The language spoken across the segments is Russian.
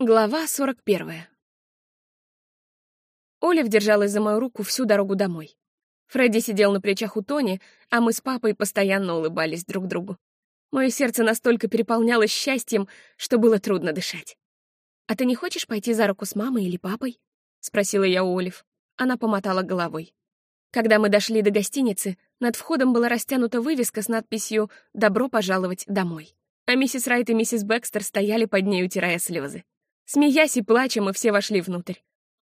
Глава 41. Олив держалась за мою руку всю дорогу домой. Фредди сидел на плечах у Тони, а мы с папой постоянно улыбались друг другу. Мое сердце настолько переполнялось счастьем, что было трудно дышать. «А ты не хочешь пойти за руку с мамой или папой?» — спросила я у Олив. Она помотала головой. Когда мы дошли до гостиницы, над входом была растянута вывеска с надписью «Добро пожаловать домой». А миссис Райт и миссис Бекстер стояли под ней, утирая слезы. Смеясь и плача, мы все вошли внутрь.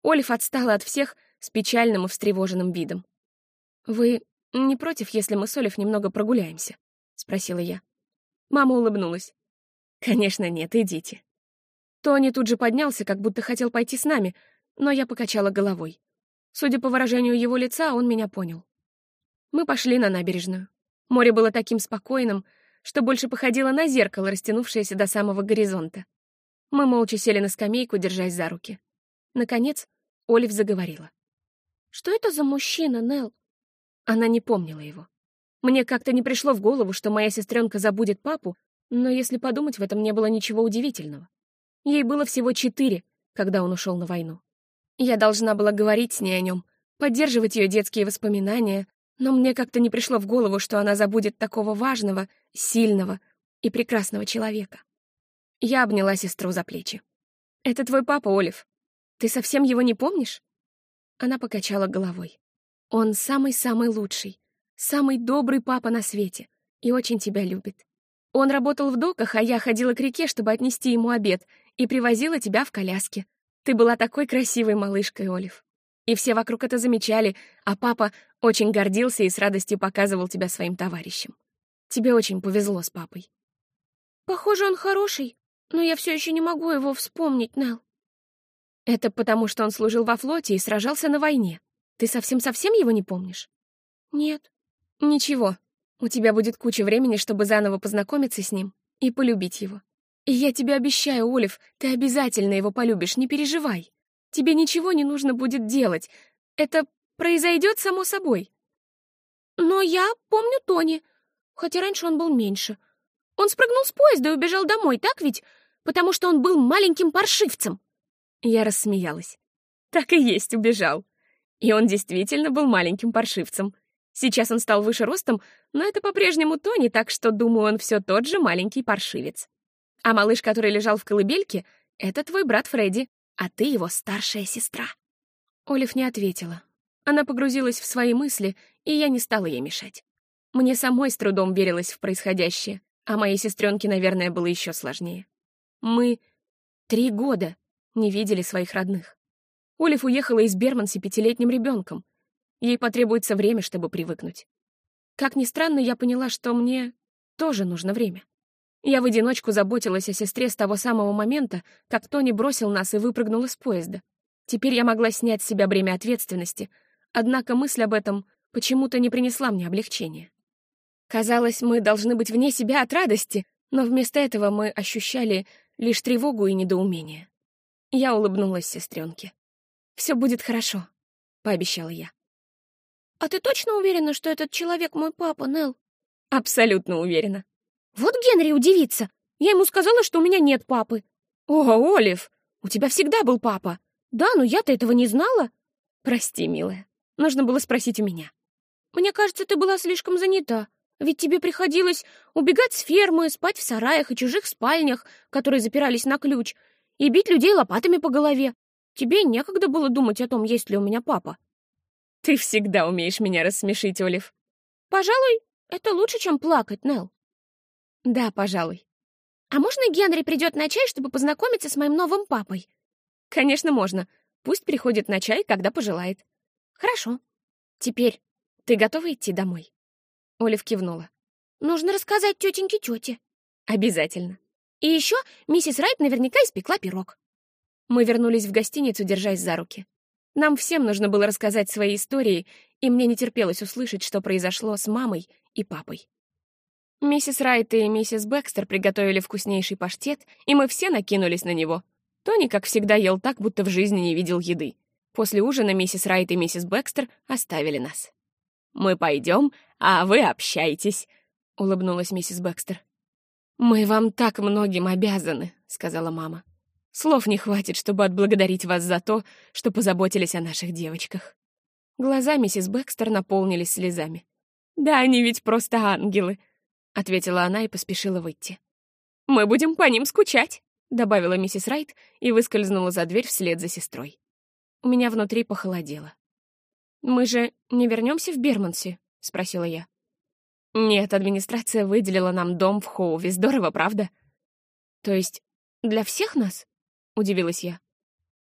Олив отстала от всех с печальным и встревоженным видом. «Вы не против, если мы с Олив немного прогуляемся?» — спросила я. Мама улыбнулась. «Конечно нет, идите». Тони тут же поднялся, как будто хотел пойти с нами, но я покачала головой. Судя по выражению его лица, он меня понял. Мы пошли на набережную. Море было таким спокойным, что больше походило на зеркало, растянувшееся до самого горизонта. Мы молча сели на скамейку, держась за руки. Наконец, Олив заговорила. «Что это за мужчина, Нелл?» Она не помнила его. Мне как-то не пришло в голову, что моя сестренка забудет папу, но если подумать, в этом не было ничего удивительного. Ей было всего четыре, когда он ушел на войну. Я должна была говорить с ней о нем, поддерживать ее детские воспоминания, но мне как-то не пришло в голову, что она забудет такого важного, сильного и прекрасного человека. Я обняла сестру за плечи. «Это твой папа, Олив. Ты совсем его не помнишь?» Она покачала головой. «Он самый-самый лучший, самый добрый папа на свете и очень тебя любит. Он работал в доках, а я ходила к реке, чтобы отнести ему обед, и привозила тебя в коляске. Ты была такой красивой малышкой, Олив. И все вокруг это замечали, а папа очень гордился и с радостью показывал тебя своим товарищам. Тебе очень повезло с папой. Похоже, он хороший, но я все еще не могу его вспомнить, Нел. Это потому, что он служил во флоте и сражался на войне. Ты совсем-совсем его не помнишь? Нет. Ничего. У тебя будет куча времени, чтобы заново познакомиться с ним и полюбить его. И я тебе обещаю, Олив, ты обязательно его полюбишь, не переживай. Тебе ничего не нужно будет делать. Это произойдет само собой. Но я помню Тони, хотя раньше он был меньше. Он спрыгнул с поезда и убежал домой, так ведь? Потому что он был маленьким паршивцем. Я рассмеялась. Так и есть, убежал. И он действительно был маленьким паршивцем. Сейчас он стал выше ростом, но это по-прежнему Тони, так что, думаю, он все тот же маленький паршивец. А малыш, который лежал в колыбельке, — это твой брат Фредди, а ты его старшая сестра. Олив не ответила. Она погрузилась в свои мысли, и я не стала ей мешать. Мне самой с трудом верилось в происходящее а моей сестренке, наверное, было еще сложнее. Мы три года не видели своих родных. Олив уехала из Берманси пятилетним ребенком. Ей потребуется время, чтобы привыкнуть. Как ни странно, я поняла, что мне тоже нужно время. Я в одиночку заботилась о сестре с того самого момента, как Тони бросил нас и выпрыгнул из поезда. Теперь я могла снять с себя бремя ответственности, однако мысль об этом почему-то не принесла мне облегчения. Казалось, мы должны быть вне себя от радости, но вместо этого мы ощущали лишь тревогу и недоумение. Я улыбнулась сестренке. «Все будет хорошо», — пообещала я. «А ты точно уверена, что этот человек мой папа, Нелл?» «Абсолютно уверена». «Вот Генри удивится. Я ему сказала, что у меня нет папы». «О, Олив, у тебя всегда был папа». «Да, но я-то этого не знала». «Прости, милая. Нужно было спросить у меня». «Мне кажется, ты была слишком занята. Ведь тебе приходилось убегать с фермы, спать в сараях и чужих спальнях, которые запирались на ключ, и бить людей лопатами по голове. Тебе некогда было думать о том, есть ли у меня папа. Ты всегда умеешь меня рассмешить, Олив. Пожалуй, это лучше, чем плакать, Нелл. Да, пожалуй. А можно Генри придет на чай, чтобы познакомиться с моим новым папой? Конечно, можно. Пусть приходит на чай, когда пожелает. Хорошо. Теперь ты готова идти домой? Олив кивнула. «Нужно рассказать тетеньке тете». «Обязательно. И еще миссис Райт наверняка испекла пирог». Мы вернулись в гостиницу, держась за руки. Нам всем нужно было рассказать свои истории, и мне не терпелось услышать, что произошло с мамой и папой. Миссис Райт и миссис Бэкстер приготовили вкуснейший паштет, и мы все накинулись на него. Тони, как всегда, ел так, будто в жизни не видел еды. После ужина миссис Райт и миссис Бэкстер оставили нас. «Мы пойдем, а вы общайтесь», — улыбнулась миссис Бэкстер. «Мы вам так многим обязаны», — сказала мама. Слов не хватит, чтобы отблагодарить вас за то, что позаботились о наших девочках». Глаза миссис Бэкстер наполнились слезами. «Да они ведь просто ангелы», — ответила она и поспешила выйти. «Мы будем по ним скучать», — добавила миссис Райт и выскользнула за дверь вслед за сестрой. У меня внутри похолодело. «Мы же не вернемся в Берманси?» — спросила я. «Нет, администрация выделила нам дом в Хоуве. Здорово, правда?» «То есть для всех нас?» — удивилась я.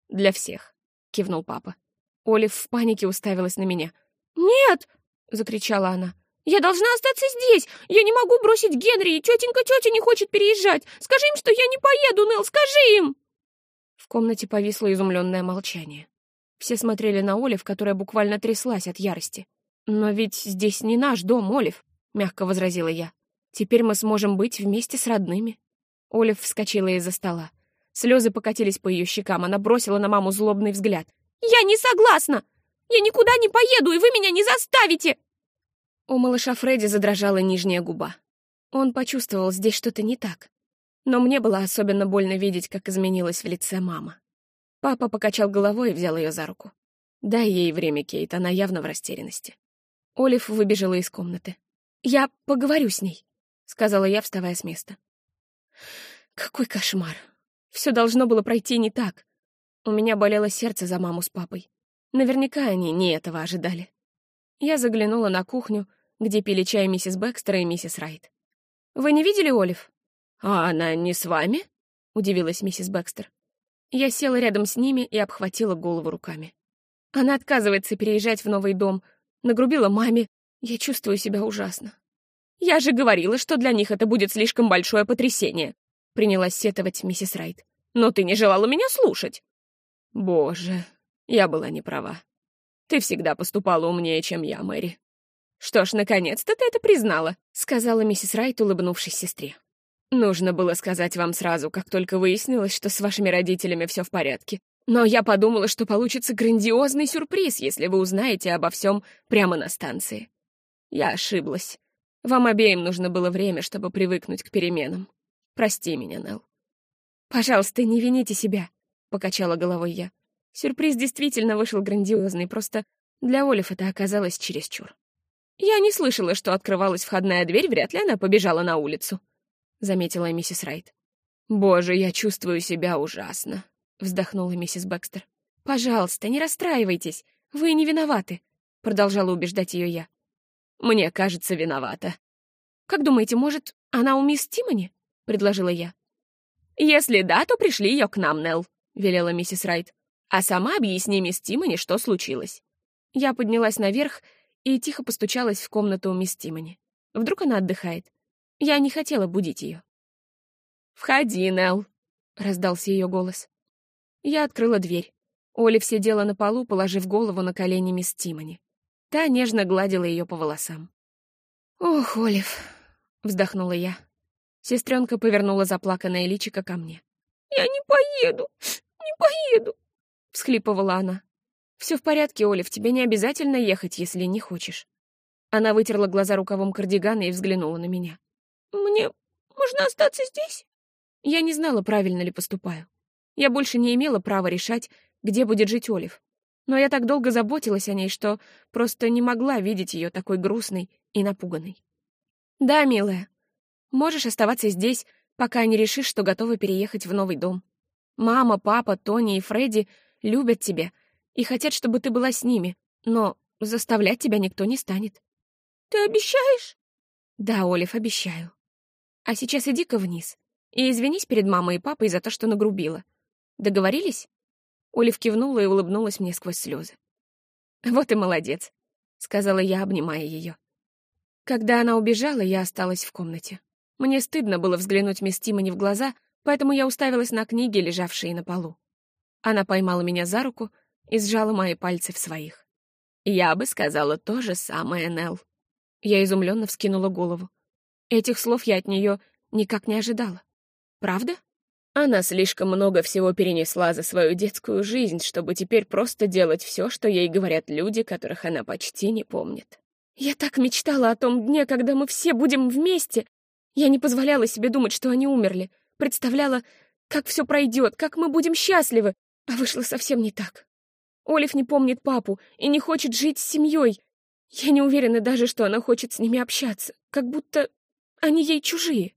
«Для всех», — кивнул папа. Олив в панике уставилась на меня. «Нет!» — закричала она. «Я должна остаться здесь! Я не могу бросить Генри, и тетенька-тетя не хочет переезжать! Скажи им, что я не поеду, Нелл, скажи им!» В комнате повисло изумленное молчание. Все смотрели на Олив, которая буквально тряслась от ярости. «Но ведь здесь не наш дом, Олив», — мягко возразила я. «Теперь мы сможем быть вместе с родными». Олив вскочила из-за стола. Слезы покатились по ее щекам, она бросила на маму злобный взгляд. «Я не согласна! Я никуда не поеду, и вы меня не заставите!» У малыша Фредди задрожала нижняя губа. Он почувствовал здесь что-то не так. Но мне было особенно больно видеть, как изменилась в лице мама. Папа покачал головой и взял ее за руку. «Дай ей время, Кейт, она явно в растерянности». Олив выбежала из комнаты. «Я поговорю с ней», — сказала я, вставая с места. Какой кошмар. Все должно было пройти не так. У меня болело сердце за маму с папой. Наверняка они не этого ожидали. Я заглянула на кухню, где пили чай миссис Бэкстер и миссис Райт. «Вы не видели Олив?» «А она не с вами?» — удивилась миссис Бэкстер. Я села рядом с ними и обхватила голову руками. Она отказывается переезжать в новый дом, нагрубила маме. Я чувствую себя ужасно. «Я же говорила, что для них это будет слишком большое потрясение», — принялась сетовать миссис Райт. «Но ты не желала меня слушать». «Боже, я была не права. Ты всегда поступала умнее, чем я, Мэри». «Что ж, наконец-то ты это признала», — сказала миссис Райт, улыбнувшись сестре. «Нужно было сказать вам сразу, как только выяснилось, что с вашими родителями все в порядке. Но я подумала, что получится грандиозный сюрприз, если вы узнаете обо всем прямо на станции. Я ошиблась. Вам обеим нужно было время, чтобы привыкнуть к переменам. Прости меня, Нелл. «Пожалуйста, не вините себя», — покачала головой я. Сюрприз действительно вышел грандиозный, просто для Олив это оказалось чересчур. «Я не слышала, что открывалась входная дверь, вряд ли она побежала на улицу», — заметила миссис Райт. «Боже, я чувствую себя ужасно», — вздохнула миссис Бэкстер. «Пожалуйста, не расстраивайтесь, вы не виноваты», — продолжала убеждать ее я. Мне кажется, виновата. Как думаете, может, она у мисс Тимони? предложила я. Если да, то пришли ее к нам, Нелл, велела миссис Райт. А сама объясни мисс Тимони, что случилось. Я поднялась наверх и тихо постучалась в комнату у мисс Тимони. Вдруг она отдыхает. Я не хотела будить ее. «Входи, Нелл», — раздался ее голос. Я открыла дверь. Олив сидела на полу, положив голову на колени мисс Тимони. Та нежно гладила ее по волосам. «Ох, Олив!» — вздохнула я. Сестренка повернула заплаканное личико ко мне. «Я не поеду! Не поеду!» — всхлипывала она. «Все в порядке, Олив, тебе не обязательно ехать, если не хочешь». Она вытерла глаза рукавом кардигана и взглянула на меня. «Мне можно остаться здесь?» Я не знала, правильно ли поступаю. Я больше не имела права решать, где будет жить Олив но я так долго заботилась о ней, что просто не могла видеть ее такой грустной и напуганной. «Да, милая, можешь оставаться здесь, пока не решишь, что готова переехать в новый дом. Мама, папа, Тони и Фредди любят тебя и хотят, чтобы ты была с ними, но заставлять тебя никто не станет». «Ты обещаешь?» «Да, Олив, обещаю. А сейчас иди-ка вниз и извинись перед мамой и папой за то, что нагрубила. Договорились?» Олив кивнула и улыбнулась мне сквозь слезы. «Вот и молодец», — сказала я, обнимая ее. Когда она убежала, я осталась в комнате. Мне стыдно было взглянуть мисс Тимони в глаза, поэтому я уставилась на книги, лежавшие на полу. Она поймала меня за руку и сжала мои пальцы в своих. «Я бы сказала то же самое, Нелл». Я изумленно вскинула голову. Этих слов я от нее никак не ожидала. «Правда?» Она слишком много всего перенесла за свою детскую жизнь, чтобы теперь просто делать все, что ей говорят люди, которых она почти не помнит. Я так мечтала о том дне, когда мы все будем вместе. Я не позволяла себе думать, что они умерли. Представляла, Как все пройдет, как мы будем счастливы. А вышло совсем не так. Олив не помнит папу и не хочет жить с семьей. Я не уверена даже, что она хочет с ними общаться, как будто они ей чужие.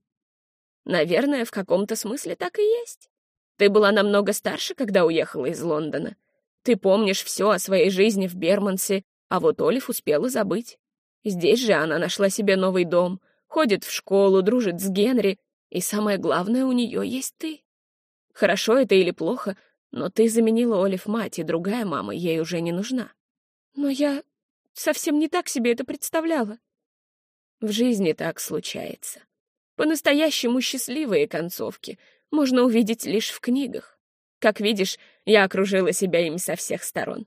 Наверное, в каком-то смысле так и есть. Ты была намного старше, когда уехала из Лондона. Ты помнишь все о своей жизни в Бермансе, а вот Олив успела забыть. Здесь же она нашла себе новый дом, ходит в школу, дружит с Генри, и самое главное, у нее есть ты. Хорошо это или плохо, но ты заменила Олив мать, и другая мама ей уже не нужна. Но я совсем не так себе это представляла. В жизни так случается. По-настоящему счастливые концовки можно увидеть лишь в книгах. Как видишь, я окружила себя ими со всех сторон.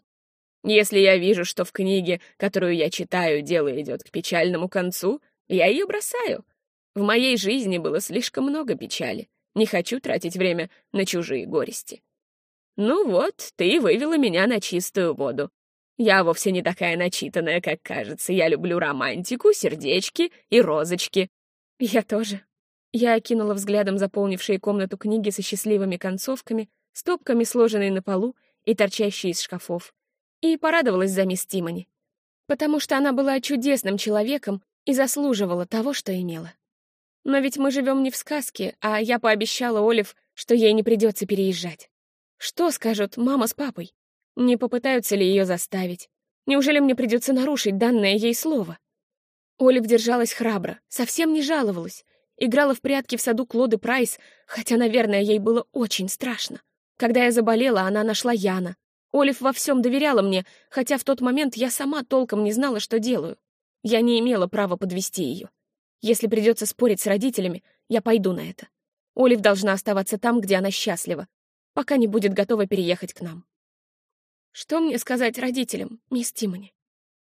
Если я вижу, что в книге, которую я читаю, дело идет к печальному концу, я ее бросаю. В моей жизни было слишком много печали. Не хочу тратить время на чужие горести. Ну вот, ты вывела меня на чистую воду. Я вовсе не такая начитанная, как кажется. Я люблю романтику, сердечки и розочки. Я тоже. Я окинула взглядом заполнившие комнату книги со счастливыми концовками, стопками, сложенные на полу и торчащие из шкафов и порадовалась за мисс Тимони, потому что она была чудесным человеком и заслуживала того, что имела. Но ведь мы живем не в сказке, а я пообещала Олив, что ей не придется переезжать. Что скажут мама с папой? Не попытаются ли ее заставить? Неужели мне придется нарушить данное ей слово? Олив держалась храбро, совсем не жаловалась, играла в прятки в саду Клоды Прайс, хотя, наверное, ей было очень страшно. Когда я заболела, она нашла Яна, Олив во всем доверяла мне, хотя в тот момент я сама толком не знала, что делаю. Я не имела права подвести ее. Если придется спорить с родителями, я пойду на это. Олив должна оставаться там, где она счастлива, пока не будет готова переехать к нам. Что мне сказать родителям, мисс Тимони?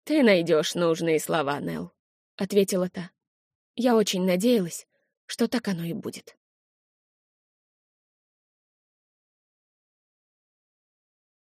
Ты найдешь нужные слова, Нелл, ответила та. Я очень надеялась, что так оно и будет.